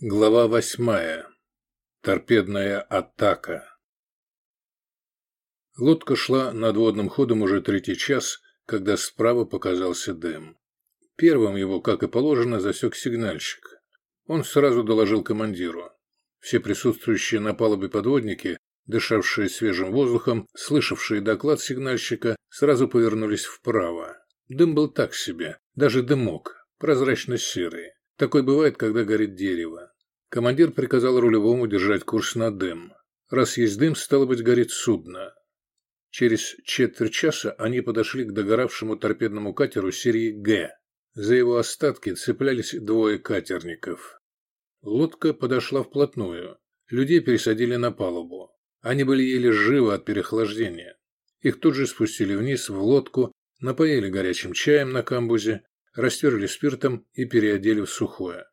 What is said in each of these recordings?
Глава восьмая. Торпедная атака. Лодка шла над водным ходом уже третий час, когда справа показался дым. Первым его, как и положено, засек сигнальщик. Он сразу доложил командиру. Все присутствующие на палубе подводники, дышавшие свежим воздухом, слышавшие доклад сигнальщика, сразу повернулись вправо. Дым был так себе, даже дымок, прозрачно-серый. Такой бывает, когда горит дерево. Командир приказал рулевому держать курс на дым. Раз есть дым, стало быть, горит судно. Через четверть часа они подошли к догоравшему торпедному катеру серии «Г». За его остатки цеплялись двое катерников. Лодка подошла вплотную. Людей пересадили на палубу. Они были еле живы от переохлаждения. Их тут же спустили вниз в лодку, напоили горячим чаем на камбузе растерли спиртом и переодели в сухое.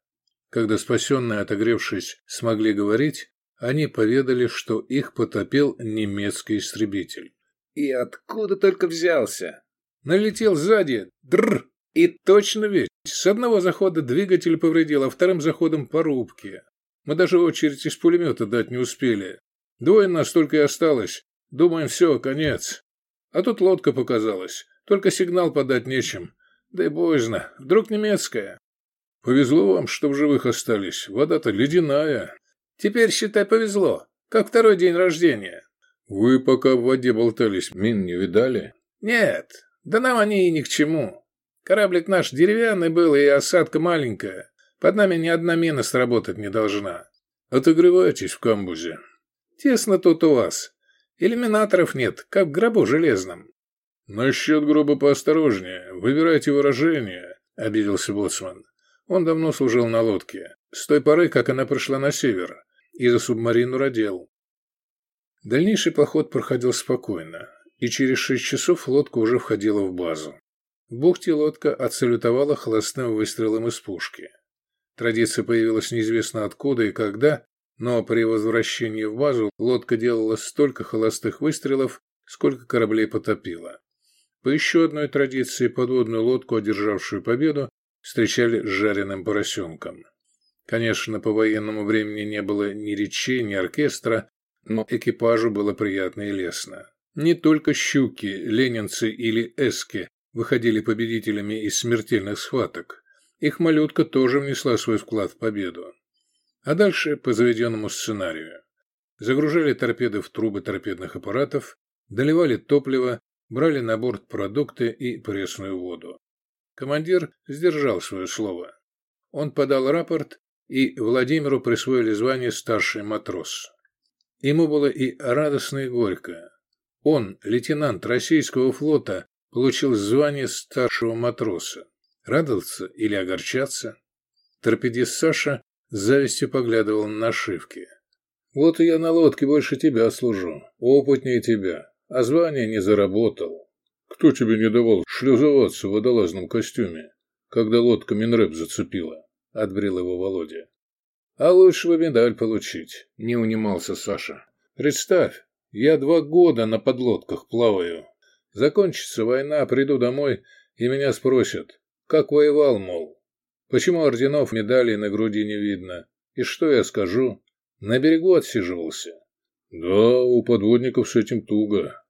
Когда спасенные, отогревшись, смогли говорить, они поведали, что их потопил немецкий истребитель. И откуда только взялся? Налетел сзади. Дрр! И точно ведь. С одного захода двигатель повредил, а вторым заходом по рубке. Мы даже очередь из пулемета дать не успели. Двое нас только и осталось. Думаем, все, конец. А тут лодка показалась. Только сигнал подать нечем. Да и боязно. Вдруг немецкая. Повезло вам, что в живых остались. Вода-то ледяная. Теперь, считай, повезло. Как второй день рождения. Вы пока в воде болтались, мин не видали? Нет. Да нам они и ни к чему. Кораблик наш деревянный был, и осадка маленькая. Под нами ни одна мина сработать не должна. Отогревайтесь в камбузе. Тесно тут у вас. Иллюминаторов нет, как в гробу железном. «Насчет гроба поосторожнее. Выбирайте выражение», — обиделся боцман. Он давно служил на лодке, с той поры, как она пришла на север, и за субмарину родил. Дальнейший поход проходил спокойно, и через шесть часов лодка уже входила в базу. В бухте лодка отсалютовала холостным выстрелом из пушки. Традиция появилась неизвестно откуда и когда, но при возвращении в базу лодка делала столько холостых выстрелов, сколько кораблей потопила. По еще одной традиции подводную лодку, одержавшую победу, встречали с жареным поросенком. Конечно, по военному времени не было ни речей, ни оркестра, но экипажу было приятно и лестно. Не только щуки, ленинцы или эски выходили победителями из смертельных схваток. Их малютка тоже внесла свой вклад в победу. А дальше по заведенному сценарию. Загружали торпеды в трубы торпедных аппаратов, доливали топливо, брали на борт продукты и пресную воду. Командир сдержал свое слово. Он подал рапорт, и Владимиру присвоили звание старший матрос. Ему было и радостно, и горько. Он, лейтенант российского флота, получил звание старшего матроса. Радоваться или огорчаться? Торпедист Саша с завистью поглядывал на нашивки. «Вот и я на лодке больше тебя служу, опытнее тебя а звание не заработал. Кто тебе не давал шлюзоваться в водолазном костюме, когда лодка Минрэп зацепила? Отбрил его Володя. А лучше бы медаль получить, не унимался Саша. Представь, я два года на подлодках плаваю. Закончится война, приду домой, и меня спросят, как воевал, мол. Почему орденов, медалей на груди не видно? И что я скажу? На берегу отсиживался. Да, у подводников с этим туго.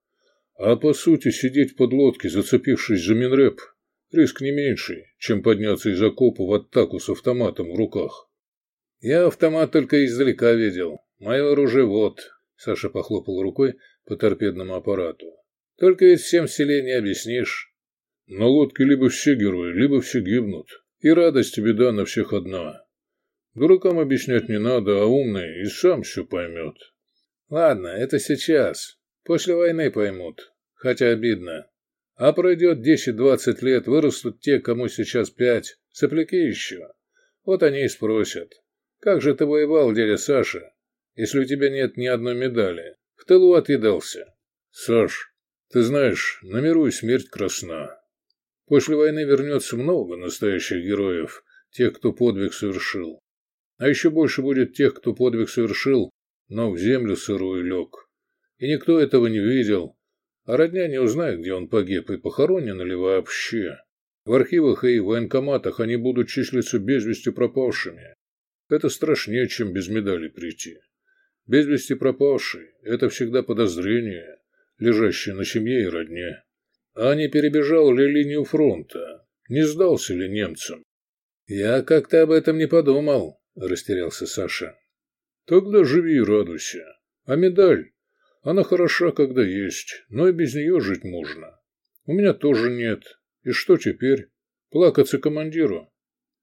А по сути, сидеть под лодке, зацепившись за Минреп, риск не меньший, чем подняться из окопа в атаку с автоматом в руках. Я автомат только издалека видел. Мое оружие вот. Саша похлопал рукой по торпедному аппарату. Только ведь всем в селе не объяснишь. На лодке либо все герои, либо все гибнут. И радость и беда на всех одна. Дуракам объяснять не надо, а умный и сам все поймет. Ладно, это сейчас. После войны поймут хотя обидно. А пройдет десять-двадцать лет, вырастут те, кому сейчас пять, сопляки еще. Вот они и спросят, как же ты воевал, дядя Саша, если у тебя нет ни одной медали? В тылу отъедался. Саш, ты знаешь, на миру и смерть красна. После войны вернется много настоящих героев, тех, кто подвиг совершил. А еще больше будет тех, кто подвиг совершил, но в землю сырую лег. И никто этого не видел, а родня не узнает, где он погиб и похоронен ли вообще. В архивах и военкоматах они будут числиться без вести пропавшими. Это страшнее, чем без медали прийти. Без вести пропавший – это всегда подозрение, лежащее на семье и родне. А не перебежал ли линию фронта? Не сдался ли немцам? Я как-то об этом не подумал, растерялся Саша. Тогда живи и радуйся. А медаль? Она хороша, когда есть, но и без нее жить можно. У меня тоже нет. И что теперь? Плакаться командиру?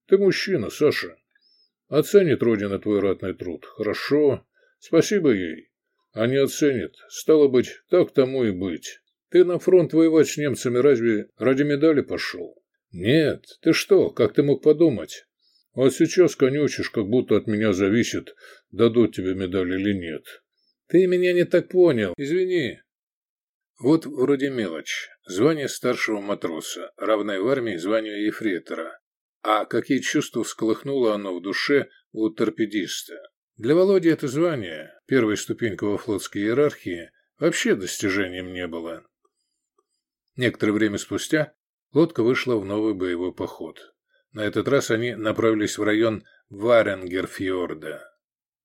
Ты мужчина, Саша. Оценит Родина твой ратный труд. Хорошо. Спасибо ей. А не оценит. Стало быть, так тому и быть. Ты на фронт воевать с немцами разве ради медали пошел? Нет. Ты что, как ты мог подумать? А сейчас конючишь, как будто от меня зависит, дадут тебе медаль или нет. Ты меня не так понял. Извини. Вот вроде мелочь. Звание старшего матроса, равное в армии званию ефрейтора. А какие чувства всколыхнуло оно в душе у торпедиста. Для Володи это звание, первая ступенька во флотской иерархии, вообще достижением не было. Некоторое время спустя лодка вышла в новый боевой поход. На этот раз они направились в район Варенгерфьорда.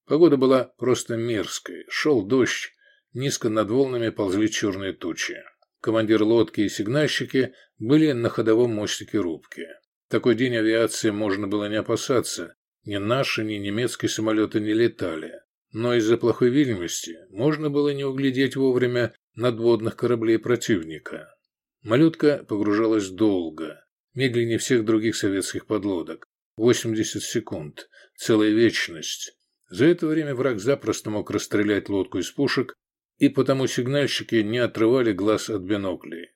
Погода была просто мерзкой. Шел дождь, низко над волнами ползли черные тучи. Командир лодки и сигнальщики были на ходовом мостике рубки. В такой день авиации можно было не опасаться. Ни наши, ни немецкие самолеты не летали. Но из-за плохой видимости можно было не углядеть вовремя надводных кораблей противника. Малютка погружалась долго, медленнее всех других советских подлодок. 80 секунд, целая вечность. За это время враг запросто мог расстрелять лодку из пушек, и потому сигнальщики не отрывали глаз от биноклей.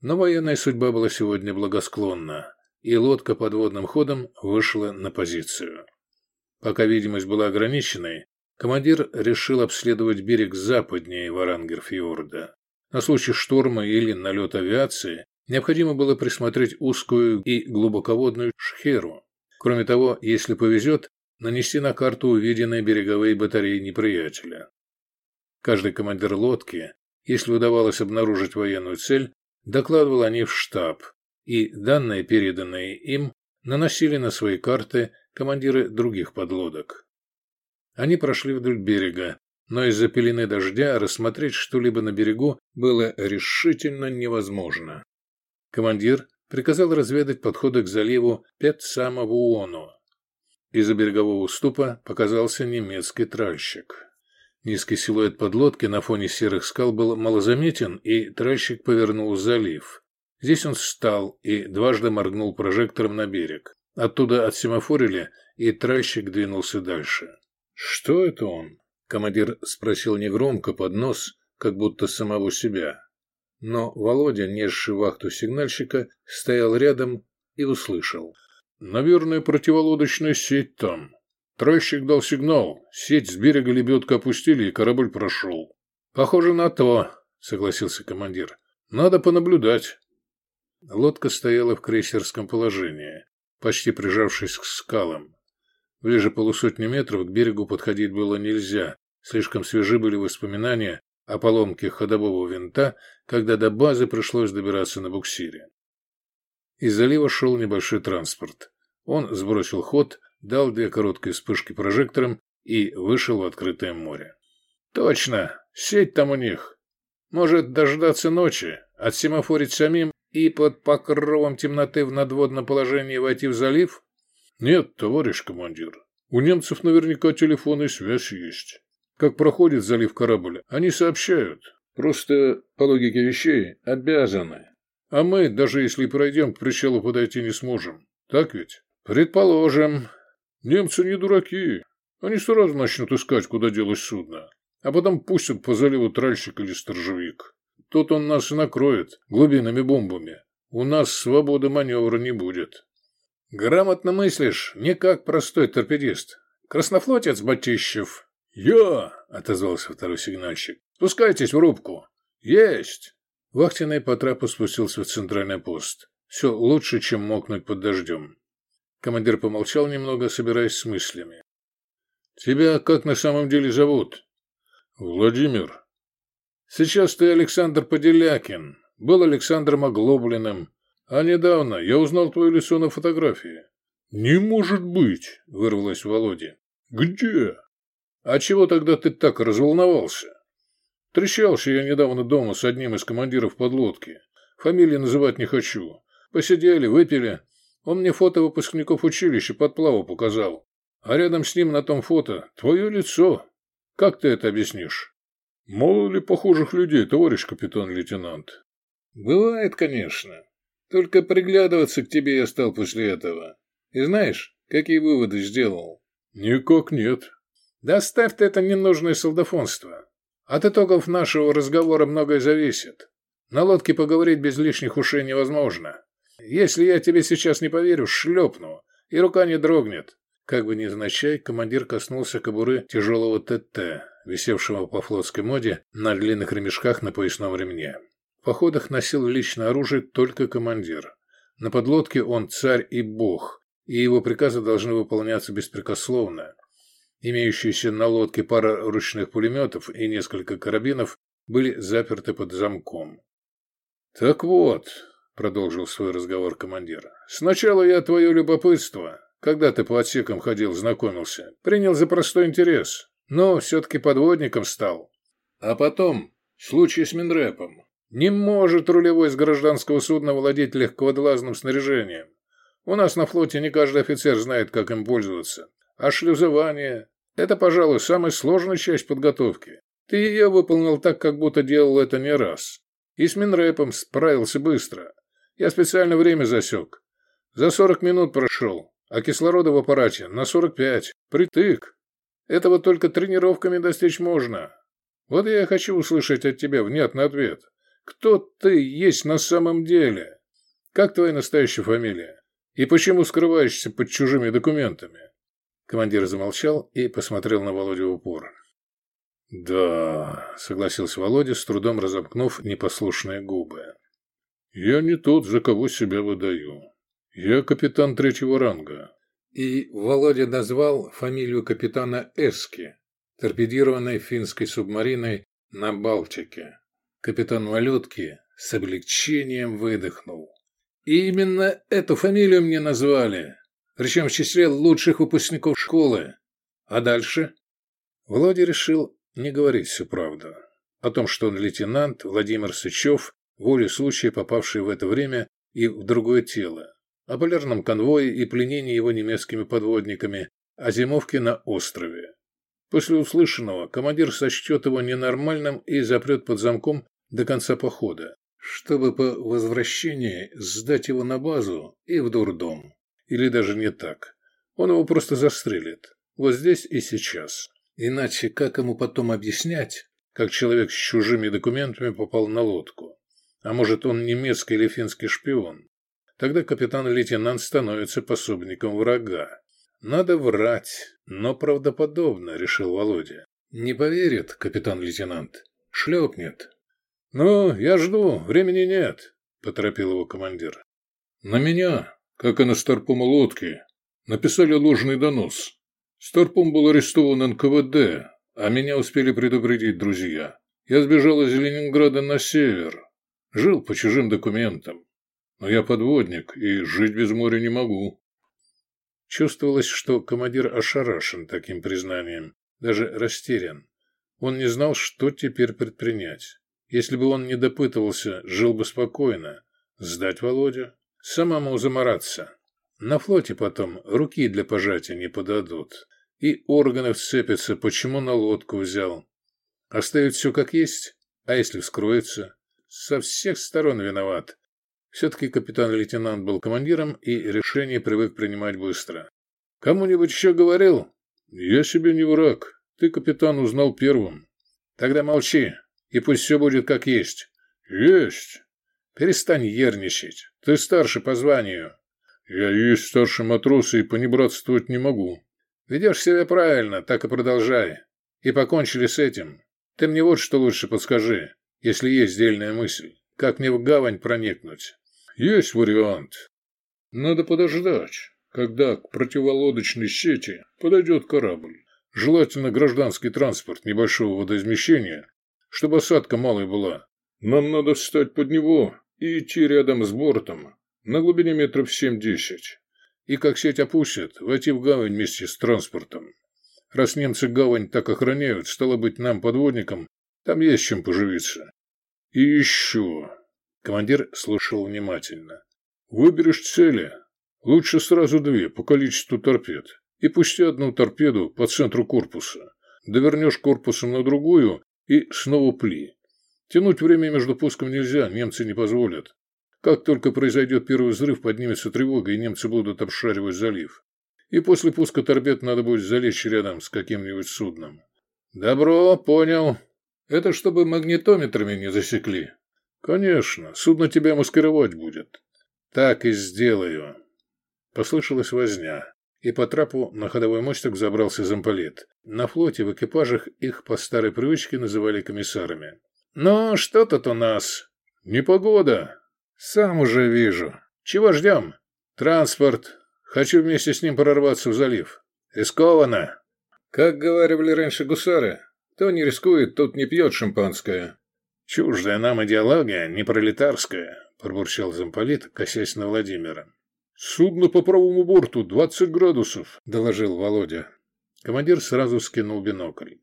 Но военная судьба была сегодня благосклонна, и лодка подводным ходом вышла на позицию. Пока видимость была ограниченной, командир решил обследовать берег западнее Варангерфьорда. На случай шторма или налет авиации необходимо было присмотреть узкую и глубоководную шхеру. Кроме того, если повезет, нанести на карту увиденные береговые батареи неприятеля. Каждый командир лодки, если удавалось обнаружить военную цель, докладывал о ней в штаб, и данные, переданные им, наносили на свои карты командиры других подлодок. Они прошли вдоль берега, но из-за пелены дождя рассмотреть что-либо на берегу было решительно невозможно. Командир приказал разведать подходы к заливу Петсамовуону, из-за берегового уступа показался немецкий тральщик. Низкий силуэт подлодки на фоне серых скал был малозаметен, и тральщик повернул залив. Здесь он встал и дважды моргнул прожектором на берег. Оттуда отсемафорили, и тральщик двинулся дальше. «Что это он?» — командир спросил негромко под нос, как будто самого себя. Но Володя, несший вахту сигнальщика, стоял рядом и услышал. Наверное, противолодочная сеть там. Тройщик дал сигнал. Сеть с берега лебедка опустили, и корабль прошел. Похоже на то, согласился командир. Надо понаблюдать. Лодка стояла в крейсерском положении, почти прижавшись к скалам. Ближе полусотни метров к берегу подходить было нельзя. Слишком свежи были воспоминания о поломке ходового винта, когда до базы пришлось добираться на буксире. Из залива шел небольшой транспорт. Он сбросил ход, дал две короткие вспышки прожектором и вышел в открытое море. «Точно! Сеть там у них! Может дождаться ночи, отсемафорить самим и под покровом темноты в надводном положении войти в залив?» «Нет, товарищ командир. У немцев наверняка телефон и связь есть. Как проходит залив корабль, они сообщают. Просто, по логике вещей, обязаны. А мы, даже если пройдем, к причалу подойти не сможем. Так ведь?» Предположим. Немцы не дураки. Они сразу начнут искать, куда делось судно. А потом пустят по заливу тральщик или сторожевик. Тут он нас и накроет глубинными бомбами. У нас свободы маневра не будет. Грамотно мыслишь, не как простой торпедист. Краснофлотец Батищев. Я, отозвался второй сигнальщик. Спускайтесь в рубку. Есть. Вахтенный по трапу спустился в центральный пост. Все лучше, чем мокнуть под дождем. Командир помолчал немного, собираясь с мыслями. «Тебя как на самом деле зовут?» «Владимир». «Сейчас ты Александр Поделякин. Был Александром Оглоблиным. А недавно я узнал твое лицо на фотографии. «Не может быть!» – вырвалось Володе. «Где?» «А чего тогда ты так разволновался?» «Трещался я недавно дома с одним из командиров подлодки. Фамилии называть не хочу. Посидели, выпили. Он мне фото выпускников училища под плаву показал. А рядом с ним на том фото твое лицо. Как ты это объяснишь?» «Мало ли похожих людей, товарищ капитан-лейтенант?» «Бывает, конечно. Только приглядываться к тебе я стал после этого. И знаешь, какие выводы сделал?» «Никак нет». «Да оставь ты это ненужное солдафонство. От итогов нашего разговора многое зависит. На лодке поговорить без лишних ушей невозможно. Если я тебе сейчас не поверю, шлепну, и рука не дрогнет». Как бы невзначай, командир коснулся кобуры тяжелого ТТ, висевшего по флотской моде на длинных ремешках на поясном ремне. В походах носил личное оружие только командир. На подлодке он царь и бог, и его приказы должны выполняться беспрекословно. Имеющиеся на лодке пара ручных пулеметов и несколько карабинов были заперты под замком. «Так вот», — продолжил свой разговор командир, — «сначала я твое любопытство, когда ты по отсекам ходил, знакомился, принял за простой интерес, но все-таки подводником стал. А потом, случай с Минрепом. Не может рулевой с гражданского судна владеть легководлазным снаряжением. У нас на флоте не каждый офицер знает, как им пользоваться. А шлюзование – это, пожалуй, самая сложная часть подготовки. Ты ее выполнил так, как будто делал это не раз. И с Минрэпом справился быстро. Я специально время засек. За 40 минут прошел, а кислорода в аппарате на 45. Притык. Этого только тренировками достичь можно. Вот я хочу услышать от тебя внятный ответ. Кто ты есть на самом деле? Как твоя настоящая фамилия? И почему скрываешься под чужими документами?» Командир замолчал и посмотрел на Володю в упор. «Да», — согласился Володя, с трудом разомкнув непослушные губы. «Я не тот, за кого себя выдаю. Я капитан третьего ранга». И Володя назвал фамилию капитана Эски, торпедированной финской субмариной на Балтике. Капитан Малютки с облегчением выдохнул. И именно эту фамилию мне назвали, причем в числе лучших выпускников школы. А дальше? Володя решил не говорить всю правду. О том, что он лейтенант Владимир Сычев, волей случая попавший в это время и в другое тело. О полярном конвое и пленении его немецкими подводниками, о зимовке на острове. После услышанного командир сочтет его ненормальным и запрет под замком до конца похода чтобы по возвращении сдать его на базу и в дурдом. Или даже не так. Он его просто застрелит. Вот здесь и сейчас. Иначе как ему потом объяснять, как человек с чужими документами попал на лодку? А может, он немецкий или финский шпион? Тогда капитан-лейтенант становится пособником врага. Надо врать, но правдоподобно, решил Володя. Не поверит капитан-лейтенант. Шлепнет, «Ну, я жду, времени нет», – поторопил его командир. «На меня, как и на Старпома лодки, написали ложный донос. Старпом был арестован НКВД, а меня успели предупредить друзья. Я сбежал из Ленинграда на север, жил по чужим документам. Но я подводник и жить без моря не могу». Чувствовалось, что командир ошарашен таким признанием, даже растерян. Он не знал, что теперь предпринять. Если бы он не допытывался, жил бы спокойно. Сдать Володю? Самому замораться. На флоте потом руки для пожатия не подадут. И органы вцепятся, почему на лодку взял. Оставить все как есть? А если вскроется? Со всех сторон виноват. Все-таки капитан-лейтенант был командиром и решение привык принимать быстро. Кому-нибудь еще говорил? Я себе не враг. Ты, капитан, узнал первым. Тогда молчи и пусть все будет как есть». «Есть». «Перестань ерничать. Ты старше по званию». «Я есть старший матрос и понебратствовать не могу». «Ведешь себя правильно, так и продолжай. И покончили с этим. Ты мне вот что лучше подскажи, если есть дельная мысль. Как мне в гавань проникнуть?» «Есть вариант. Надо подождать, когда к противолодочной сети подойдет корабль. Желательно гражданский транспорт небольшого водоизмещения чтобы осадка малой была. Нам надо встать под него и идти рядом с бортом на глубине метров семь-десять. и как сеть опустят, войти в гавань вместе с транспортом. Раз немцы гавань так охраняют, стало быть, нам, подводникам, там есть чем поживиться. И еще. Командир слушал внимательно. Выберешь цели. Лучше сразу две, по количеству торпед. И пусти одну торпеду по центру корпуса. Довернешь корпусом на другую и снова пли. Тянуть время между пуском нельзя, немцы не позволят. Как только произойдет первый взрыв, поднимется тревога, и немцы будут обшаривать залив. И после пуска торпед надо будет залечь рядом с каким-нибудь судном. Добро, понял. Это чтобы магнитометрами не засекли. Конечно, судно тебя маскировать будет. Так и сделаю. Послышалась возня, и по трапу на ходовой мостик забрался замполит. На флоте в экипажах их по старой привычке называли комиссарами. «Ну, что тут у нас?» «Непогода». «Сам уже вижу. Чего ждем?» «Транспорт. Хочу вместе с ним прорваться в залив». «Рискованно». «Как говорили раньше гусары, кто не рискует, тот не пьет шампанское». «Чуждая нам идеология, не пролетарская», – пробурчал замполит, косясь на Владимира. «Судно по правому борту, двадцать градусов», – доложил Володя. Командир сразу скинул бинокль.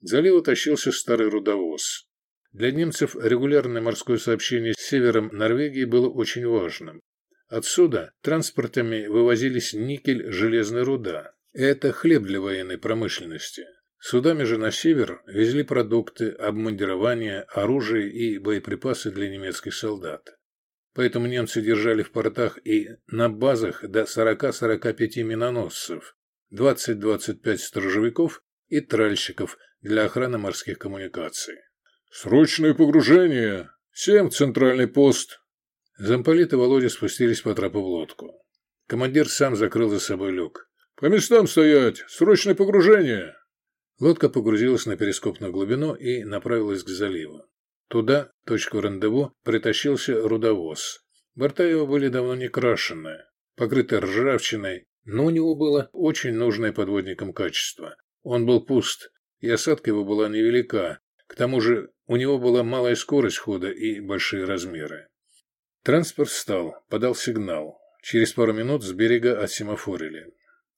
К заливу тащился старый рудовоз. Для немцев регулярное морское сообщение с севером Норвегии было очень важным. Отсюда транспортами вывозились никель, железная руда. Это хлеб для военной промышленности. Судами же на север везли продукты, обмундирование, оружие и боеприпасы для немецких солдат. Поэтому немцы держали в портах и на базах до 40-45 миноносцев, 20-25 сторожевиков и тральщиков для охраны морских коммуникаций. «Срочное погружение! Всем центральный пост!» Замполит и Володя спустились по трапу в лодку. Командир сам закрыл за собой люк. «По местам стоять! Срочное погружение!» Лодка погрузилась на перископную глубину и направилась к заливу. Туда, точку рандеву, притащился рудовоз. Борта его были давно не крашены, покрыты ржавчиной, но у него было очень нужное подводникам качество. Он был пуст, и осадка его была невелика, к тому же у него была малая скорость хода и большие размеры. Транспорт встал, подал сигнал. Через пару минут с берега отсемафорили.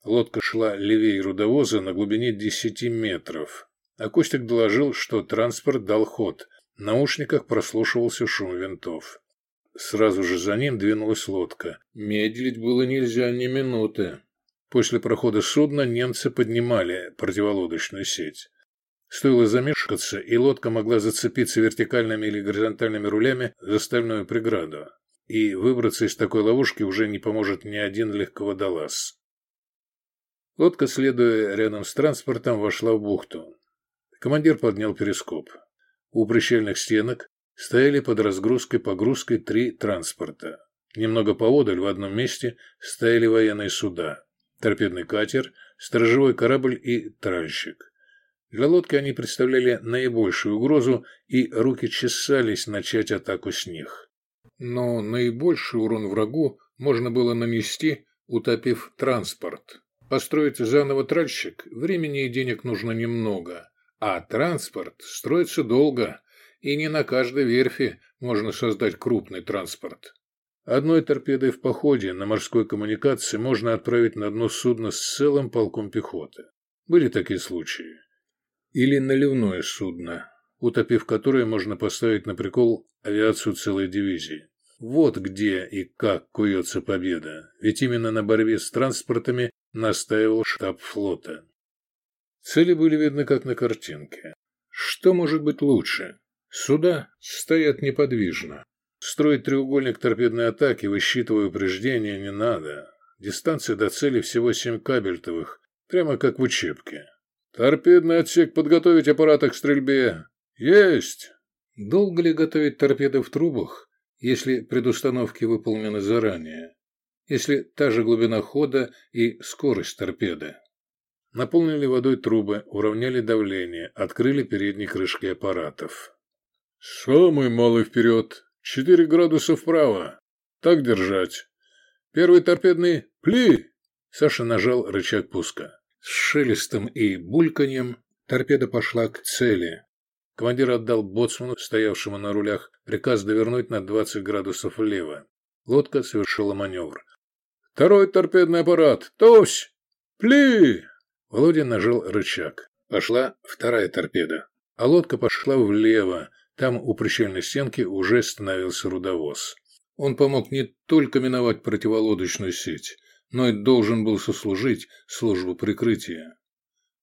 Лодка шла левее рудовоза на глубине 10 метров. Акустик доложил, что транспорт дал ход. В наушниках прослушивался шум винтов. Сразу же за ним двинулась лодка. Медлить было нельзя ни минуты. После прохода судна немцы поднимали противолодочную сеть. Стоило замешкаться, и лодка могла зацепиться вертикальными или горизонтальными рулями за стальную преграду. И выбраться из такой ловушки уже не поможет ни один легководолаз. Лодка, следуя рядом с транспортом, вошла в бухту. Командир поднял перископ. У причальных стенок стояли под разгрузкой-погрузкой три транспорта. Немного поодаль в одном месте стояли военные суда, торпедный катер, сторожевой корабль и тральщик. Для лодки они представляли наибольшую угрозу, и руки чесались начать атаку с них. Но наибольший урон врагу можно было нанести, утопив транспорт. Построить заново тральщик времени и денег нужно немного, а транспорт строится долго, и не на каждой верфи можно создать крупный транспорт. Одной торпедой в походе на морской коммуникации можно отправить на дно судно с целым полком пехоты. Были такие случаи или наливное судно, утопив которое можно поставить на прикол авиацию целой дивизии. Вот где и как куется победа, ведь именно на борьбе с транспортами настаивал штаб флота. Цели были видны как на картинке. Что может быть лучше? Суда стоят неподвижно. Строить треугольник торпедной атаки, высчитывая упреждения, не надо. Дистанция до цели всего семь кабельтовых, прямо как в учебке. «Торпедный отсек подготовить аппараты к стрельбе». «Есть!» Долго ли готовить торпеды в трубах, если предустановки выполнены заранее? Если та же глубина хода и скорость торпеды? Наполнили водой трубы, уравняли давление, открыли передние крышки аппаратов. «Самый малый вперед! Четыре градуса вправо! Так держать! Первый торпедный — пли!» Саша нажал рычаг пуска. С шелестом и бульканьем торпеда пошла к цели. Командир отдал боцману, стоявшему на рулях, приказ довернуть на 20 градусов влево. Лодка совершила маневр. Второй торпедный аппарат! Тось! Пли!» Володя нажал рычаг. Пошла вторая торпеда. А лодка пошла влево. Там у причальной стенки уже становился рудовоз. Он помог не только миновать противолодочную сеть, но и должен был сослужить службу прикрытия.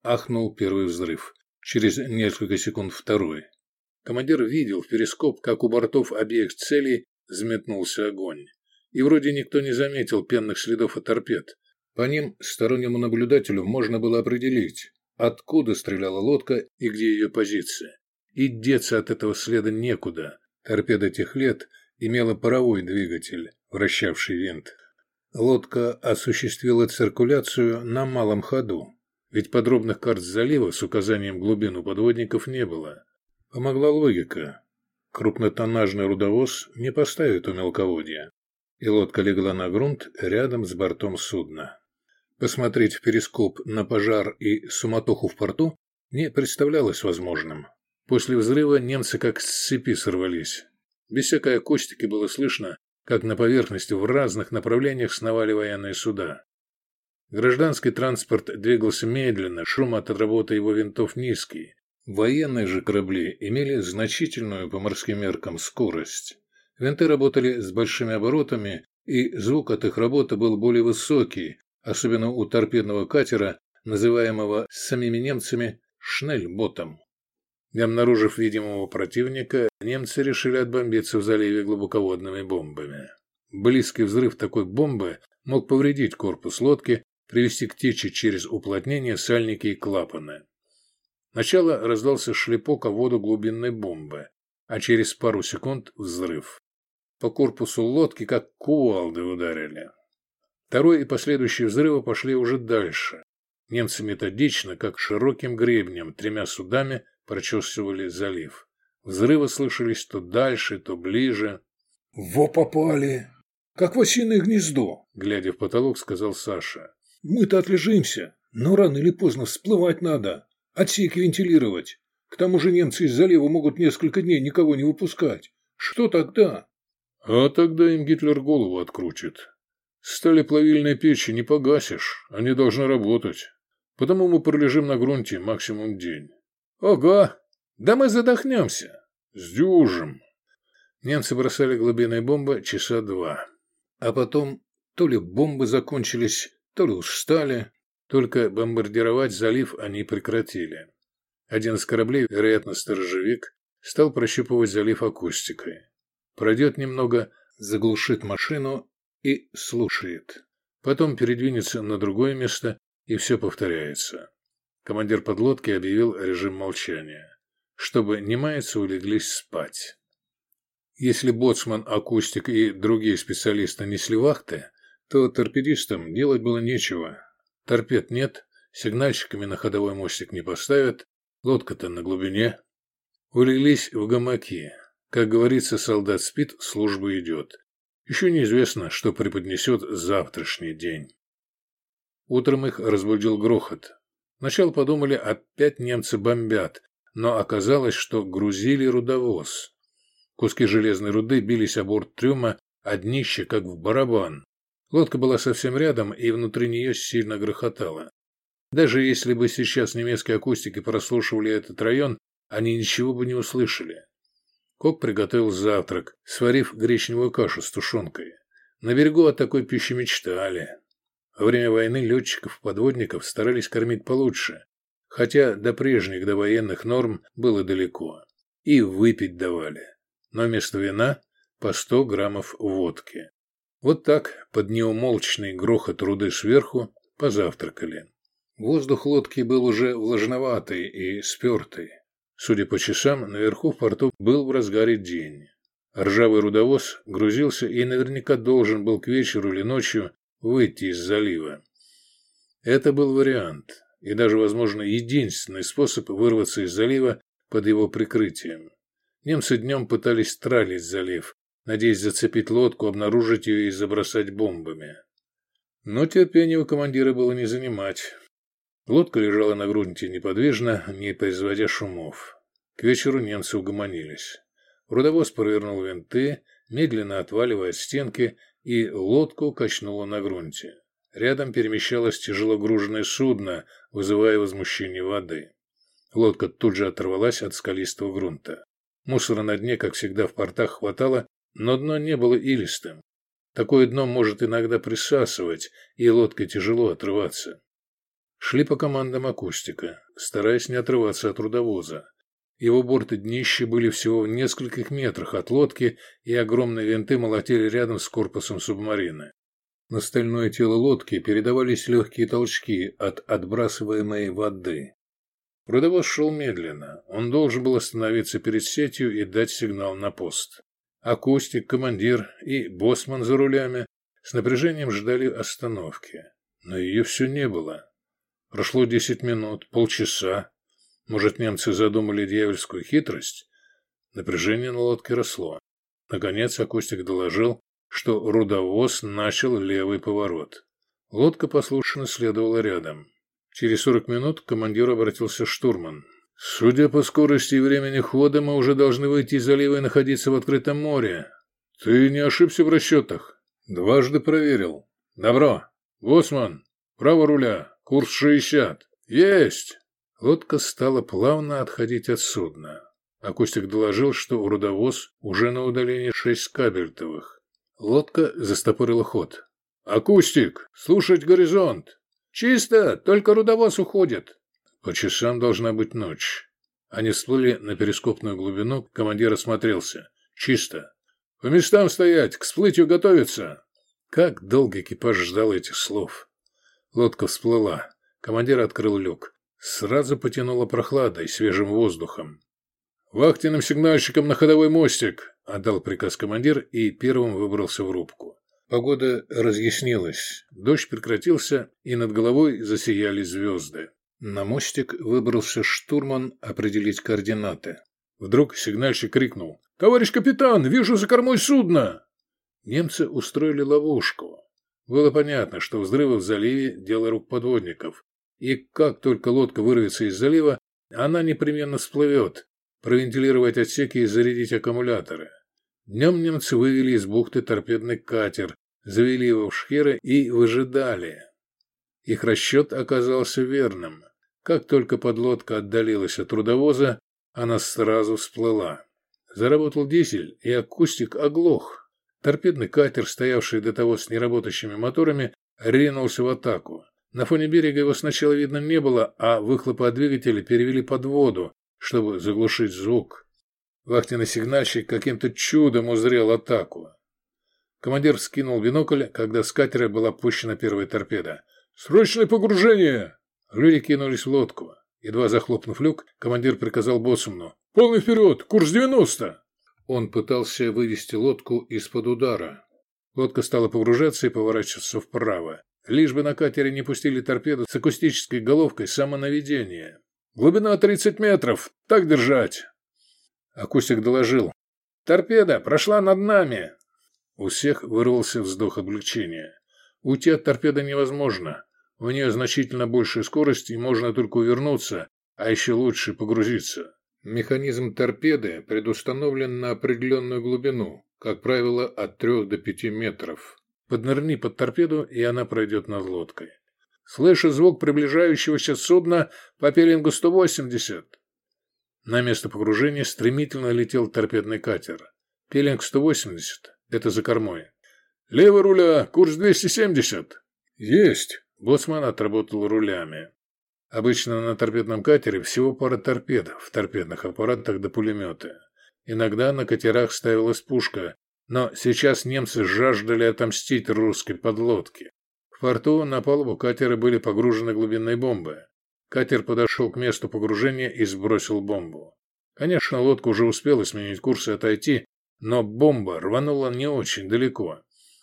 Ахнул первый взрыв. Через несколько секунд второй. Командир видел в перископ, как у бортов обеих целей взметнулся огонь. И вроде никто не заметил пенных следов от торпед. По ним стороннему наблюдателю можно было определить, откуда стреляла лодка и где ее позиция. И деться от этого следа некуда. Торпеда тех лет имела паровой двигатель, вращавший винт. Лодка осуществила циркуляцию на малом ходу, ведь подробных карт залива с указанием глубин у подводников не было. Помогла логика. Крупнотоннажный рудовоз не поставит у мелководья, и лодка легла на грунт рядом с бортом судна. Посмотреть в перископ на пожар и суматоху в порту не представлялось возможным. После взрыва немцы как с цепи сорвались. Без всякой акустики было слышно, как на поверхности в разных направлениях сновали военные суда. Гражданский транспорт двигался медленно, шум от работы его винтов низкий, Военные же корабли имели значительную по морским меркам скорость. Винты работали с большими оборотами, и звук от их работы был более высокий, особенно у торпедного катера, называемого самими немцами «шнельботом». Не обнаружив видимого противника, немцы решили отбомбиться в заливе глубоководными бомбами. Близкий взрыв такой бомбы мог повредить корпус лодки, привести к течи через уплотнение сальники и клапаны. Сначала раздался шлепок о воду глубинной бомбы, а через пару секунд взрыв. По корпусу лодки как кувалды ударили. Второй и последующие взрывы пошли уже дальше. Немцы методично, как широким гребнем, тремя судами прочесывали залив. Взрывы слышались то дальше, то ближе. «Во попали! Как в осиное гнездо!» Глядя в потолок, сказал Саша. «Мы-то отлежимся, но рано или поздно всплывать надо. Отсеки вентилировать. К тому же немцы из залива могут несколько дней никого не выпускать. Что тогда? А тогда им Гитлер голову открутит. Стали плавильной печи не погасишь, они должны работать. Потому мы пролежим на грунте максимум день. Ого! Да мы задохнемся. Сдюжим. Немцы бросали глубинные бомбы часа два. А потом то ли бомбы закончились, то ли уж стали. Только бомбардировать залив они прекратили. Один из кораблей, вероятно, сторожевик, стал прощупывать залив акустикой. Пройдет немного, заглушит машину и слушает. Потом передвинется на другое место, и все повторяется. Командир подлодки объявил режим молчания, чтобы немайцы улеглись спать. Если боцман, акустик и другие специалисты несли вахты, то торпедистам делать было нечего, Торпед нет, сигнальщиками на ходовой мостик не поставят, лодка-то на глубине. Улеглись в гамаки. Как говорится, солдат спит, служба идет. Еще неизвестно, что преподнесет завтрашний день. Утром их разбудил грохот. Сначала подумали, опять немцы бомбят, но оказалось, что грузили рудовоз. Куски железной руды бились о борт трюма, а днище как в барабан. Лодка была совсем рядом, и внутри нее сильно грохотало. Даже если бы сейчас немецкие акустики прослушивали этот район, они ничего бы не услышали. Кок приготовил завтрак, сварив гречневую кашу с тушенкой. На берегу о такой пище мечтали. Во время войны летчиков-подводников старались кормить получше, хотя до прежних довоенных норм было далеко. И выпить давали. Но вместо вина по 100 граммов водки. Вот так, под неумолчный грохот руды сверху, позавтракали. Воздух лодки был уже влажноватый и спертый. Судя по часам, наверху в порту был в разгаре день. Ржавый рудовоз грузился и наверняка должен был к вечеру или ночью выйти из залива. Это был вариант, и даже, возможно, единственный способ вырваться из залива под его прикрытием. Немцы днем пытались тралить залив, надеясь зацепить лодку, обнаружить ее и забросать бомбами. Но терпение у командира было не занимать. Лодка лежала на грунте неподвижно, не производя шумов. К вечеру немцы угомонились. Рудовоз провернул винты, медленно отваливая от стенки, и лодку качнуло на грунте. Рядом перемещалось тяжелогруженное судно, вызывая возмущение воды. Лодка тут же оторвалась от скалистого грунта. Мусора на дне, как всегда в портах, хватало, но дно не было илистым. Такое дно может иногда присасывать, и лодке тяжело отрываться. Шли по командам акустика, стараясь не отрываться от рудовоза. Его борт и днище были всего в нескольких метрах от лодки, и огромные винты молотили рядом с корпусом субмарины. На стальное тело лодки передавались легкие толчки от отбрасываемой воды. Рудовоз шел медленно. Он должен был остановиться перед сетью и дать сигнал на пост. Акустик, командир и боссман за рулями с напряжением ждали остановки. Но ее все не было. Прошло десять минут, полчаса. Может, немцы задумали дьявольскую хитрость? Напряжение на лодке росло. Наконец Акустик доложил, что рудовоз начал левый поворот. Лодка послушно следовала рядом. Через сорок минут к командиру обратился штурман. «Судя по скорости и времени хода, мы уже должны выйти из залива и находиться в открытом море. Ты не ошибся в расчетах?» «Дважды проверил». «Добро. Босман, право руля, курс шестьдесят». «Есть!» Лодка стала плавно отходить от судна. Акустик доложил, что рудовоз уже на удалении шесть кабельтовых. Лодка застопорила ход. «Акустик! Слушать горизонт!» «Чисто! Только рудовоз уходит!» По часам должна быть ночь. Они всплыли на перископную глубину, командир осмотрелся. «Чисто!» «По местам стоять! К всплытию готовиться!» Как долго экипаж ждал этих слов. Лодка всплыла. Командир открыл люк. Сразу потянуло прохладой, свежим воздухом. «Вахтенным сигнальщиком на ходовой мостик!» – отдал приказ командир и первым выбрался в рубку. Погода разъяснилась, дождь прекратился, и над головой засияли звезды. На мостик выбрался штурман определить координаты. Вдруг сигнальщик крикнул «Товарищ капитан, вижу за кормой судно!» Немцы устроили ловушку. Было понятно, что взрывы в заливе – дело рук подводников, и как только лодка вырвется из залива, она непременно всплывет, провентилировать отсеки и зарядить аккумуляторы. Днем немцы вывели из бухты торпедный катер, завели его в шхеры и выжидали. Их расчет оказался верным. Как только подлодка отдалилась от трудовоза, она сразу всплыла. Заработал дизель, и акустик оглох. Торпедный катер, стоявший до того с неработающими моторами, ринулся в атаку. На фоне берега его сначала видно не было, а выхлопы от двигателя перевели под воду, чтобы заглушить звук. Вахтенный сигнальщик каким-то чудом узрел атаку. Командир скинул бинокль, когда с катера была пущена первая торпеда. «Срочное погружение!» Люди кинулись в лодку. Едва захлопнув люк, командир приказал боссумну. «Полный вперед! Курс 90!» Он пытался вывести лодку из-под удара. Лодка стала погружаться и поворачиваться вправо. Лишь бы на катере не пустили торпеду с акустической головкой самонаведения. «Глубина 30 метров! Так держать!» Акустик доложил. «Торпеда прошла над нами!» У всех вырвался вздох облегчения. Уйти от торпеды невозможно. У нее значительно большая скорость, и можно только увернуться, а еще лучше погрузиться. Механизм торпеды предустановлен на определенную глубину, как правило, от 3 до 5 метров. Поднырни под торпеду, и она пройдет над лодкой. Слышу звук приближающегося судна по пеленгу 180. На место погружения стремительно летел торпедный катер. Пеленг 180. Это за кормой. Левый руля, курс 270. Есть. Боцман отработал рулями. Обычно на торпедном катере всего пара торпед в торпедных аппаратах до пулемета. Иногда на катерах ставилась пушка, но сейчас немцы жаждали отомстить русской подлодке. В порту на палубу катера были погружены глубинные бомбы. Катер подошел к месту погружения и сбросил бомбу. Конечно, лодка уже успела сменить курс и отойти, но бомба рванула не очень далеко.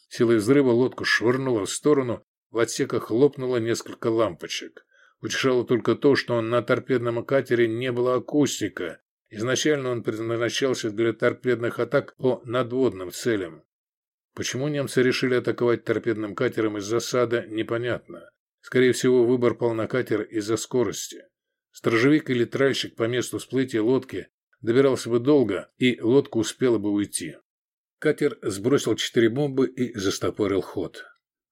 Силой взрыва лодку швырнула в сторону, в отсеках хлопнуло несколько лампочек. Утешало только то, что на торпедном катере не было акустика, Изначально он предназначался для торпедных атак по надводным целям. Почему немцы решили атаковать торпедным катером из засады, непонятно. Скорее всего, выбор пал на катер из-за скорости. Стражевик или тральщик по месту всплытия лодки добирался бы долго, и лодка успела бы уйти. Катер сбросил четыре бомбы и застопорил ход.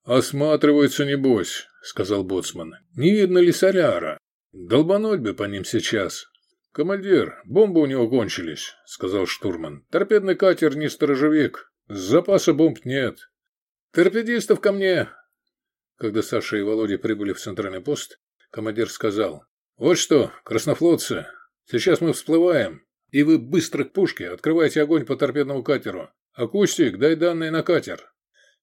«Осматривается, небось», — сказал боцман. «Не видно ли соляра? Долбануть бы по ним сейчас». «Командир, бомбы у него кончились», — сказал штурман. «Торпедный катер не сторожевик. Запаса бомб нет». «Торпедистов ко мне!» Когда Саша и Володя прибыли в центральный пост, командир сказал. «Вот что, краснофлотцы, сейчас мы всплываем, и вы быстро к пушке открываете огонь по торпедному катеру. Акустик, дай данные на катер».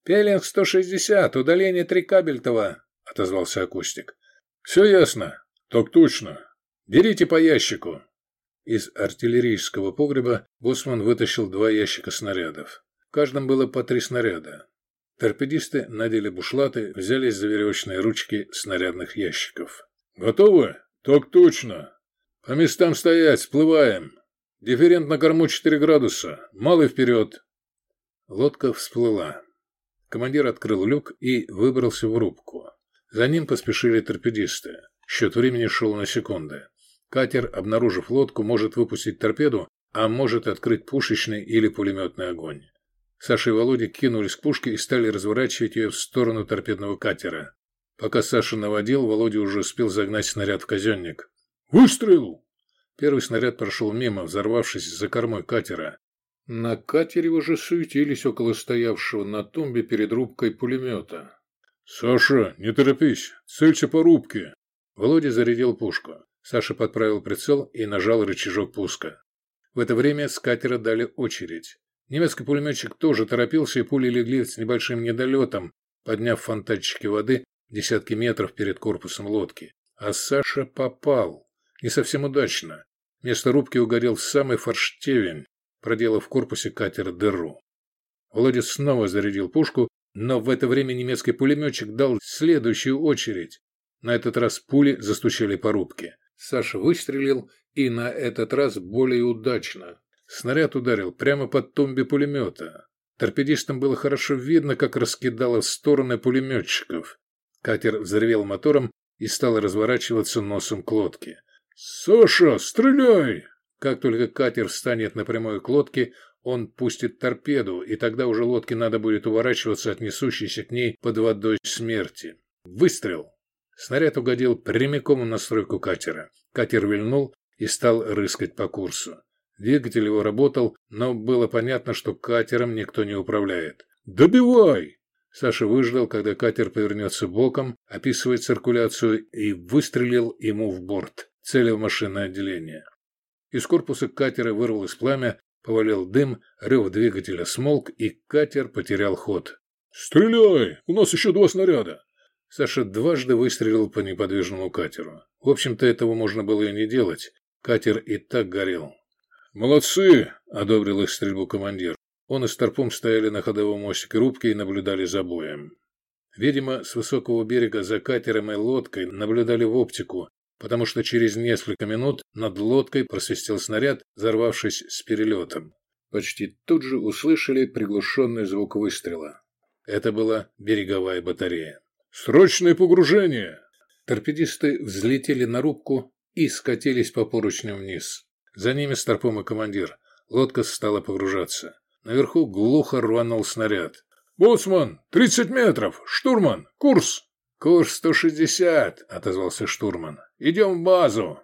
«Пелинг 160, удаление 3 кабельтова», — отозвался акустик. «Все ясно?» «Так точно. Берите по ящику». Из артиллерийского погреба Босман вытащил два ящика снарядов. В каждом было по три снаряда. Торпедисты надели бушлаты, взялись за веревочные ручки снарядных ящиков. «Готовы?» «Так точно. По местам стоять, всплываем. Дифферент на корму 4 градуса. Малый вперед». Лодка всплыла. Командир открыл люк и выбрался в рубку. За ним поспешили торпедисты. Счет времени шел на секунды. Катер, обнаружив лодку, может выпустить торпеду, а может открыть пушечный или пулеметный огонь. Саша и Володя кинулись к пушке и стали разворачивать ее в сторону торпедного катера. Пока Саша наводил, Володя уже успел загнать снаряд в казенник. «Выстрел!» Первый снаряд прошел мимо, взорвавшись за кормой катера. На катере уже суетились около стоявшего на тумбе перед рубкой пулемета. «Саша, не торопись, целься по рубке!» Володя зарядил пушку. Саша подправил прицел и нажал рычажок пуска. В это время с катера дали очередь. Немецкий пулеметчик тоже торопился, и пули легли с небольшим недолетом, подняв фонтанчики воды десятки метров перед корпусом лодки. А Саша попал. Не совсем удачно. Вместо рубки угорел самый форштевень, проделав в корпусе катера дыру. Володя снова зарядил пушку, но в это время немецкий пулеметчик дал следующую очередь. На этот раз пули застучали по рубке. Саша выстрелил, и на этот раз более удачно. Снаряд ударил прямо под тумбе пулемета. Торпедистам было хорошо видно, как раскидало в стороны пулеметчиков. Катер взревел мотором и стал разворачиваться носом к лодке. «Саша, стреляй!» Как только катер встанет на прямой к лодке, он пустит торпеду, и тогда уже лодке надо будет уворачиваться от несущейся к ней под водой смерти. Выстрел! Снаряд угодил прямиком в настройку катера. Катер вильнул и стал рыскать по курсу. Двигатель его работал, но было понятно, что катером никто не управляет. «Добивай!» Саша выждал, когда катер повернется боком, описывает циркуляцию, и выстрелил ему в борт, целя в машинное отделение. Из корпуса катера вырвалось пламя, повалил дым, рев двигателя смолк, и катер потерял ход. «Стреляй! У нас еще два снаряда!» Саша дважды выстрелил по неподвижному катеру. В общем-то, этого можно было и не делать. Катер и так горел. «Молодцы!» – одобрил их стрельбу командир. Он и Старпом стояли на ходовом мостике рубки и наблюдали за боем. Видимо, с высокого берега за катером и лодкой наблюдали в оптику, потому что через несколько минут над лодкой просвистел снаряд, взорвавшись с перелетом. Почти тут же услышали приглушенный звук выстрела. Это была береговая батарея. «Срочное погружение!» Торпедисты взлетели на рубку и скатились по поручням вниз. За ними Старпом и командир. Лодка стала погружаться. Наверху глухо рванул снаряд. «Боцман! Тридцать метров! Штурман! Курс!» «Курс 160», — отозвался штурман. «Идем в базу».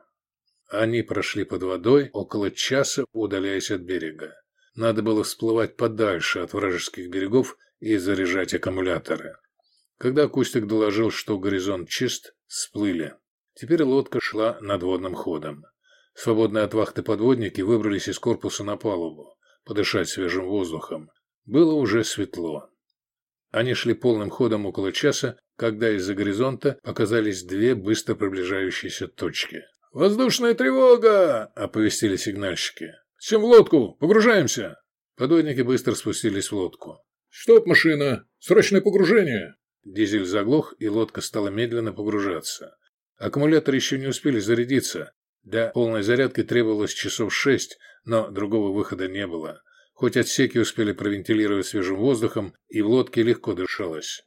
Они прошли под водой, около часа удаляясь от берега. Надо было всплывать подальше от вражеских берегов и заряжать аккумуляторы. Когда Кустик доложил, что горизонт чист, всплыли. Теперь лодка шла надводным ходом. Свободные от вахты подводники выбрались из корпуса на палубу, подышать свежим воздухом. Было уже светло. Они шли полным ходом около часа, когда из-за горизонта показались две быстро приближающиеся точки. «Воздушная тревога!» – оповестили сигнальщики. «Всем в лодку! Погружаемся!» Подводники быстро спустились в лодку. «Стоп, машина! Срочное погружение!» Дизель заглох, и лодка стала медленно погружаться. Аккумуляторы еще не успели зарядиться. Для полной зарядки требовалось часов шесть, но другого выхода не было. Хоть отсеки успели провентилировать свежим воздухом, и в лодке легко дышалось.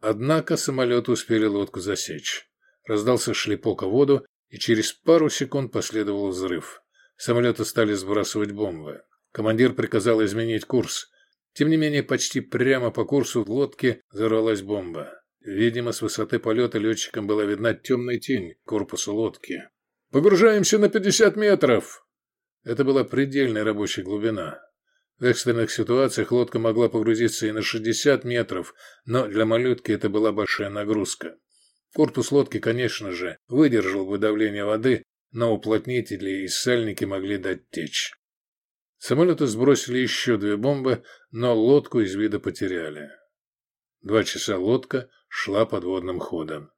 Однако самолеты успели лодку засечь. Раздался шлепок о воду, и через пару секунд последовал взрыв. Самолеты стали сбрасывать бомбы. Командир приказал изменить курс. Тем не менее, почти прямо по курсу лодки взорвалась бомба. Видимо, с высоты полета летчикам была видна темная тень корпуса лодки. «Погружаемся на 50 метров!» Это была предельная рабочая глубина. В экстренных ситуациях лодка могла погрузиться и на 60 метров, но для малютки это была большая нагрузка. Корпус лодки, конечно же, выдержал бы давление воды, но уплотнители и сальники могли дать течь. Самолеты сбросили еще две бомбы, но лодку из вида потеряли. Два часа лодка шла подводным ходом.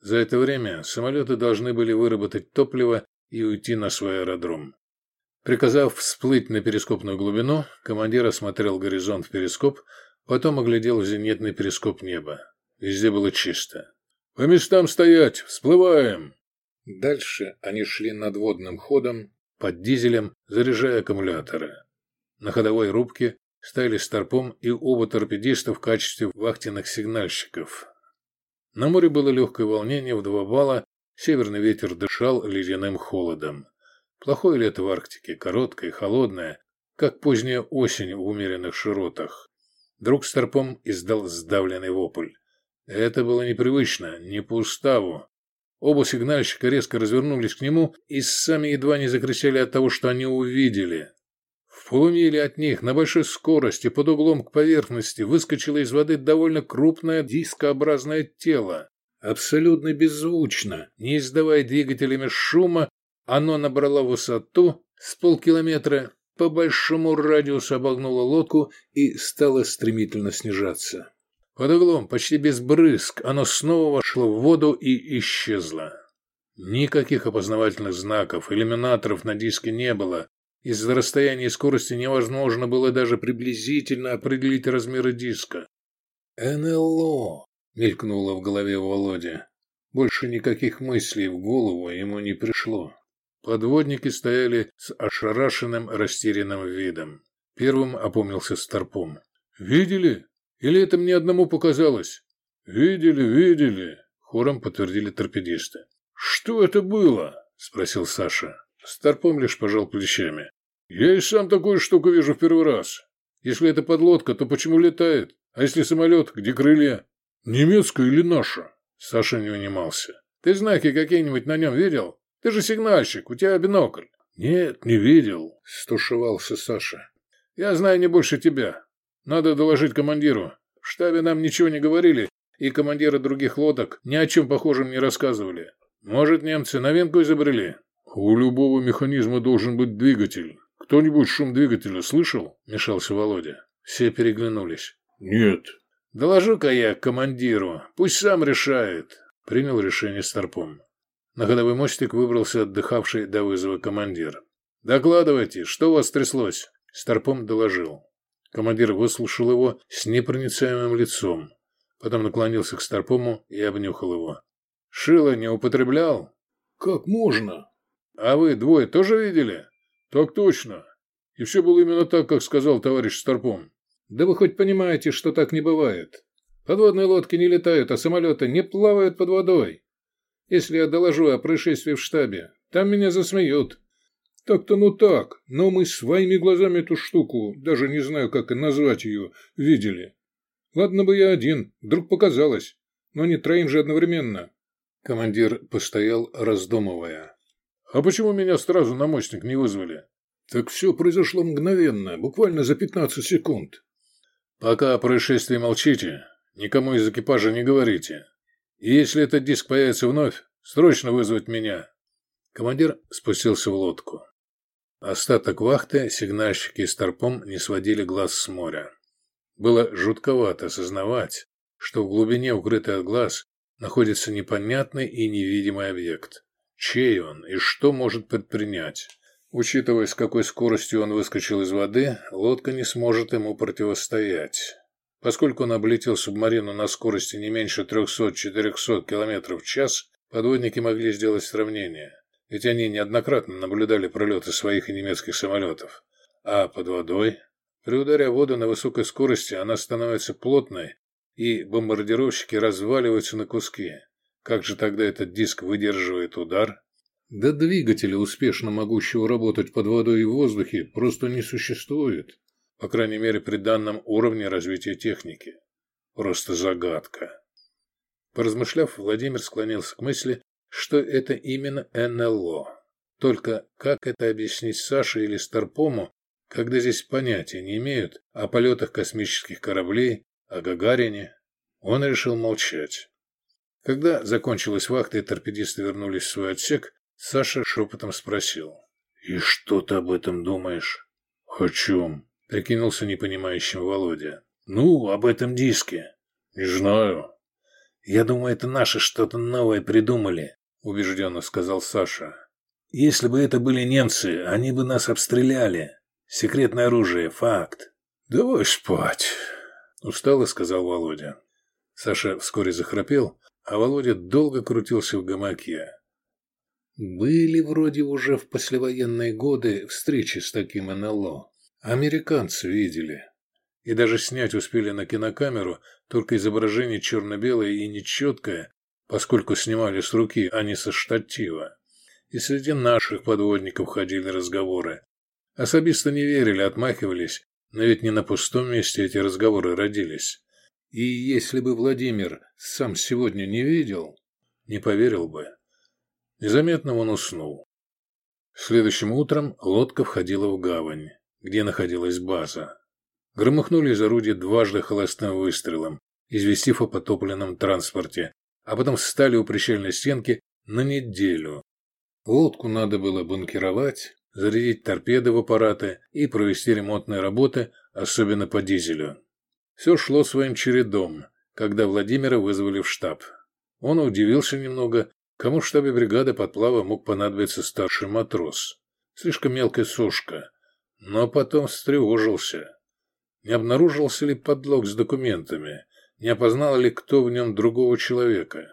За это время самолеты должны были выработать топливо и уйти на свой аэродром. Приказав всплыть на перископную глубину, командир осмотрел горизонт в перископ, потом оглядел в зенитный перископ неба. Везде было чисто. «По местам стоять! Всплываем!» Дальше они шли надводным ходом, под дизелем, заряжая аккумуляторы. На ходовой рубке стояли Старпом и оба торпедиста в качестве вахтенных сигнальщиков. На море было легкое волнение в два балла, северный ветер дышал ледяным холодом. Плохое лето в Арктике, короткое, холодное, как поздняя осень в умеренных широтах. Друг Старпом издал сдавленный вопль. Это было непривычно, не по уставу. Оба сигнальщика резко развернулись к нему и сами едва не закричали от того, что они увидели. В полумиле от них, на большой скорости, под углом к поверхности, выскочило из воды довольно крупное дискообразное тело. Абсолютно беззвучно, не издавая двигателями шума, оно набрало высоту с полкилометра, по большому радиусу обогнуло лодку и стало стремительно снижаться. Под углом, почти без брызг, оно снова вошло в воду и исчезло. Никаких опознавательных знаков, иллюминаторов на диске не было, из-за расстояния и скорости невозможно было даже приблизительно определить размеры диска. «НЛО!» — мелькнуло в голове Володи. Больше никаких мыслей в голову ему не пришло. Подводники стояли с ошарашенным, растерянным видом. Первым опомнился Старпом. «Видели? Или это мне одному показалось?» «Видели, видели!» — хором подтвердили торпедисты. «Что это было?» — спросил Саша. Старпом лишь пожал плечами. Я и сам такую штуку вижу в первый раз. Если это подлодка, то почему летает? А если самолет, где крылья? Немецкая или наша? Саша не унимался. Ты знаки какие-нибудь на нем видел? Ты же сигнальщик, у тебя бинокль. Нет, не видел, стушевался Саша. Я знаю не больше тебя. Надо доложить командиру. В штабе нам ничего не говорили, и командиры других лодок ни о чем похожем не рассказывали. Может, немцы новинку изобрели? У любого механизма должен быть двигатель. «Кто-нибудь шум двигателя слышал?» – мешался Володя. Все переглянулись. «Нет». «Доложу-ка я командиру. Пусть сам решает», – принял решение Старпом. На ходовой мостик выбрался отдыхавший до вызова командир. «Докладывайте, что у вас тряслось?» Старпом доложил. Командир выслушал его с непроницаемым лицом. Потом наклонился к Старпому и обнюхал его. «Шило не употреблял?» «Как можно?» «А вы двое тоже видели?» «Так точно. И все было именно так, как сказал товарищ Старпом». «Да вы хоть понимаете, что так не бывает. Подводные лодки не летают, а самолеты не плавают под водой. Если я доложу о происшествии в штабе, там меня засмеют». «Так-то ну так, но мы своими глазами эту штуку, даже не знаю, как и назвать ее, видели. Ладно бы я один, вдруг показалось, но не троим же одновременно». Командир постоял, раздумывая. А почему меня сразу на мостик не вызвали? Так все произошло мгновенно, буквально за 15 секунд. Пока о происшествии молчите, никому из экипажа не говорите. И если этот диск появится вновь, срочно вызвать меня. Командир спустился в лодку. Остаток вахты сигнальщики с торпом не сводили глаз с моря. Было жутковато осознавать, что в глубине, укрытой от глаз, находится непонятный и невидимый объект. Чей он и что может предпринять? Учитывая, с какой скоростью он выскочил из воды, лодка не сможет ему противостоять. Поскольку он облетел субмарину на скорости не меньше 300-400 км в час, подводники могли сделать сравнение. Ведь они неоднократно наблюдали пролеты своих и немецких самолетов. А под водой? При ударе о воду на высокой скорости она становится плотной, и бомбардировщики разваливаются на куски. Как же тогда этот диск выдерживает удар? Да двигателя, успешно могущего работать под водой и в воздухе, просто не существует. По крайней мере, при данном уровне развития техники. Просто загадка. Поразмышляв, Владимир склонился к мысли, что это именно НЛО. Только как это объяснить Саше или Старпому, когда здесь понятия не имеют о полетах космических кораблей, о Гагарине? Он решил молчать. Когда закончилась вахта и торпедисты вернулись в свой отсек, Саша шепотом спросил. «И что ты об этом думаешь?» «О чем?» – прикинулся непонимающим Володя. «Ну, об этом диске». «Не знаю». «Я думаю, это наши что-то новое придумали», – убежденно сказал Саша. «Если бы это были немцы, они бы нас обстреляли. Секретное оружие, факт». «Давай спать», – устало сказал Володя. Саша вскоре захрапел, а Володя долго крутился в гамаке. Были вроде уже в послевоенные годы встречи с таким НЛО. Американцы видели. И даже снять успели на кинокамеру, только изображение черно-белое и нечеткое, поскольку снимали с руки, а не со штатива. И среди наших подводников ходили разговоры. Особисто не верили, отмахивались, но ведь не на пустом месте эти разговоры родились. И если бы Владимир сам сегодня не видел, не поверил бы. Незаметно он уснул. Следующим утром лодка входила в гавань, где находилась база. Громыхнули из орудия дважды холостым выстрелом, известив о потопленном транспорте, а потом встали у причальной стенки на неделю. Лодку надо было банкировать, зарядить торпеды в аппараты и провести ремонтные работы, особенно по дизелю. Все шло своим чередом, когда Владимира вызвали в штаб. Он удивился немного Кому в штабе бригады подплава мог понадобиться старший матрос? Слишком мелкая сушка. Но потом встревожился. Не обнаружился ли подлог с документами? Не опознал ли кто в нем другого человека?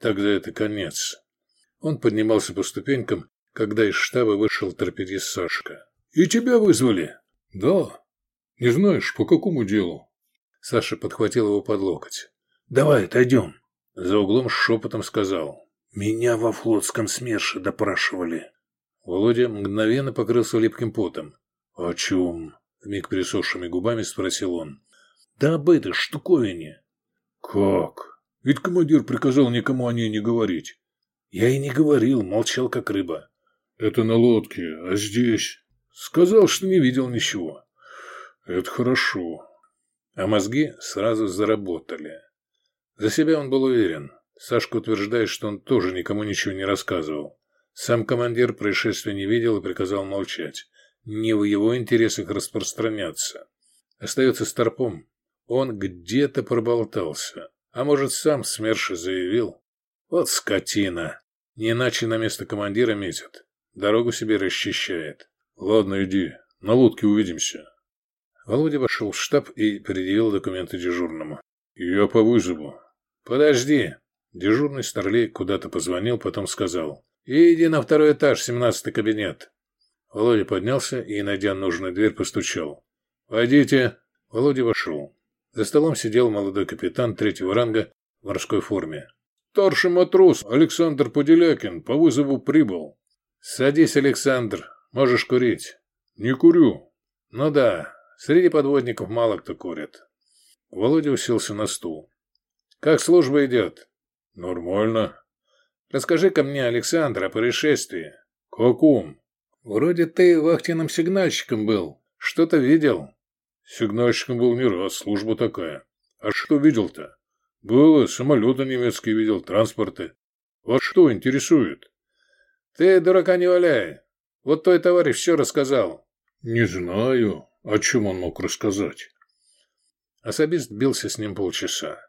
Тогда это конец. Он поднимался по ступенькам, когда из штаба вышел торпедист Сашка. «И тебя вызвали?» «Да». «Не знаешь, по какому делу?» Саша подхватил его под локоть. «Давай, отойдем». За углом шепотом сказал. Меня во флотском СМЕРШе допрашивали. Володя мгновенно покрылся липким потом. «О чем?» — вмиг присохшими губами спросил он. «Да об этой штуковине». «Как? Ведь командир приказал никому о ней не говорить». «Я и не говорил, молчал как рыба». «Это на лодке, а здесь?» «Сказал, что не видел ничего». «Это хорошо». А мозги сразу заработали. За себя он был уверен. Сашка утверждает, что он тоже никому ничего не рассказывал. Сам командир происшествия не видел и приказал молчать. Не в его интересах распространяться. Остается Старпом. Он где-то проболтался. А может, сам СМЕРШи заявил? Вот скотина. Не иначе на место командира метит. Дорогу себе расчищает. Ладно, иди. На лодке увидимся. Володя вошел в штаб и предъявил документы дежурному. Я по вызову. Подожди. Дежурный старлей куда-то позвонил, потом сказал. «Иди на второй этаж, семнадцатый кабинет». Володя поднялся и, найдя нужную дверь, постучал. «Войдите». Володя вошел. За столом сидел молодой капитан третьего ранга в морской форме. «Старший матрос Александр Поделякин по вызову прибыл». «Садись, Александр. Можешь курить». «Не курю». «Ну да, среди подводников мало кто курит». Володя уселся на стул. «Как служба идет?» Нормально. Расскажи-ка мне, Александр, о происшествии. Каком? Вроде ты вахтенным сигнальщиком был. Что-то видел? Сигнальщиком был не раз, служба такая. А что видел-то? Было, самолеты немецкие видел, транспорты. Вас что интересует? Ты дурака не валяй. Вот твой товарищ все рассказал. Не знаю. О чем он мог рассказать? Особист бился с ним полчаса.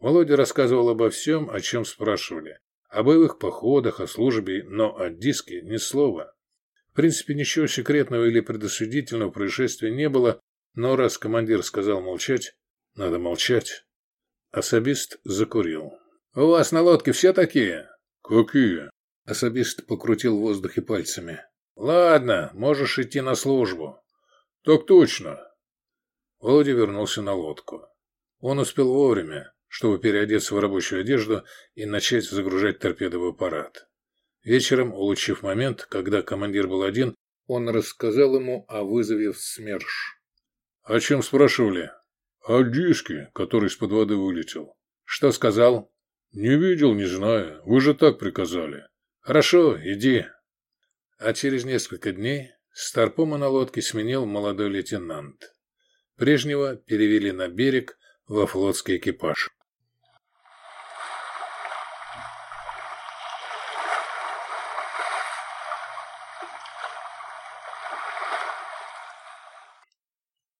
Володя рассказывал обо всем, о чем спрашивали. О боевых походах, о службе, но о диске ни слова. В принципе, ничего секретного или предосудительного происшествия не было, но раз командир сказал молчать, надо молчать. Особист закурил. «У вас на лодке все такие?» «Какие?» Особист покрутил в воздухе пальцами. «Ладно, можешь идти на службу». «Так точно». Володя вернулся на лодку. Он успел вовремя чтобы переодеться в рабочую одежду и начать загружать торпедовый аппарат. Вечером, улучив момент, когда командир был один, он рассказал ему о вызове в СМЕРШ. «О чем спрашивали?» «О диске, который из-под воды вылетел». «Что сказал?» «Не видел, не знаю. Вы же так приказали». «Хорошо, иди». А через несколько дней Старпома на лодке сменил молодой лейтенант. Прежнего перевели на берег во флотский экипаж.